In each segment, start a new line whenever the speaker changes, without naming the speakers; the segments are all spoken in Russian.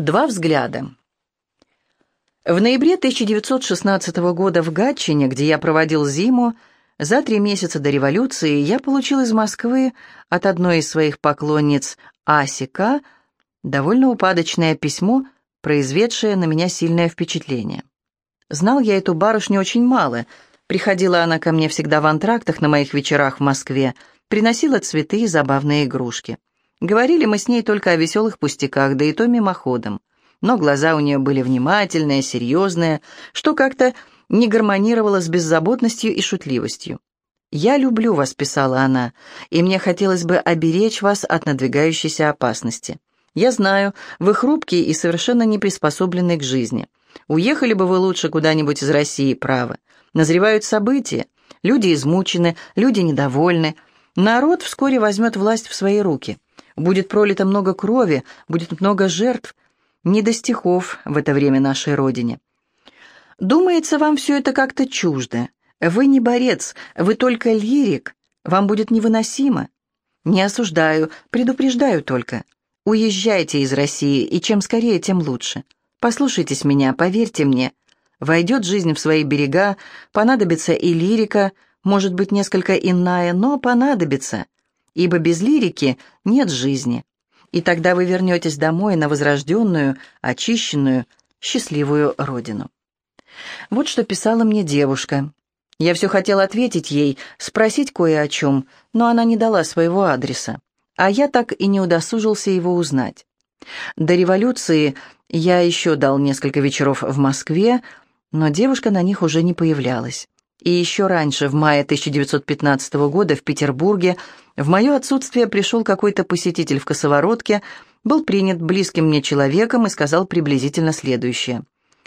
Два взгляда. В ноябре 1916 года в Гатчине, где я проводил зиму, за три месяца до революции я получил из Москвы от одной из своих поклонниц Асика довольно упадочное письмо, произведшее на меня сильное впечатление. Знал я эту барышню очень мало. Приходила она ко мне всегда в антрактах на моих вечерах в Москве, приносила цветы и забавные игрушки. Говорили мы с ней только о веселых пустяках, да и то мимоходом. Но глаза у нее были внимательные, серьезные, что как-то не гармонировало с беззаботностью и шутливостью. «Я люблю вас», — писала она, — «и мне хотелось бы оберечь вас от надвигающейся опасности. Я знаю, вы хрупкий и совершенно не приспособленный к жизни. Уехали бы вы лучше куда-нибудь из России, право. Назревают события, люди измучены, люди недовольны. Народ вскоре возьмет власть в свои руки». Будет пролито много крови, будет много жертв. Не до стихов в это время нашей Родине. Думается, вам все это как-то чуждо. Вы не борец, вы только лирик. Вам будет невыносимо. Не осуждаю, предупреждаю только. Уезжайте из России, и чем скорее, тем лучше. Послушайтесь меня, поверьте мне. Войдет жизнь в свои берега, понадобится и лирика, может быть, несколько иная, но понадобится ибо без лирики нет жизни. И тогда вы вернетесь домой на возрожденную, очищенную, счастливую родину. Вот что писала мне девушка. Я все хотел ответить ей, спросить кое о чем, но она не дала своего адреса, а я так и не удосужился его узнать. До революции я еще дал несколько вечеров в Москве, но девушка на них уже не появлялась. И еще раньше, в мае 1915 года, в Петербурге, в мое отсутствие пришел какой-то посетитель в косоворотке, был принят близким мне человеком и сказал приблизительно следующее.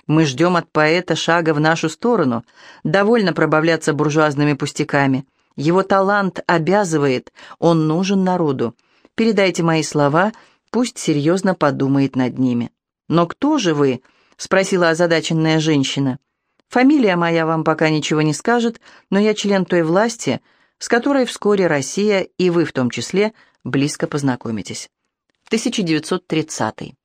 «Мы ждем от поэта шага в нашу сторону. Довольно пробавляться буржуазными пустяками. Его талант обязывает, он нужен народу. Передайте мои слова, пусть серьезно подумает над ними». «Но кто же вы?» — спросила озадаченная женщина. Фамилия моя вам пока ничего не скажет, но я член той власти, с которой вскоре Россия, и вы в том числе, близко познакомитесь. 1930.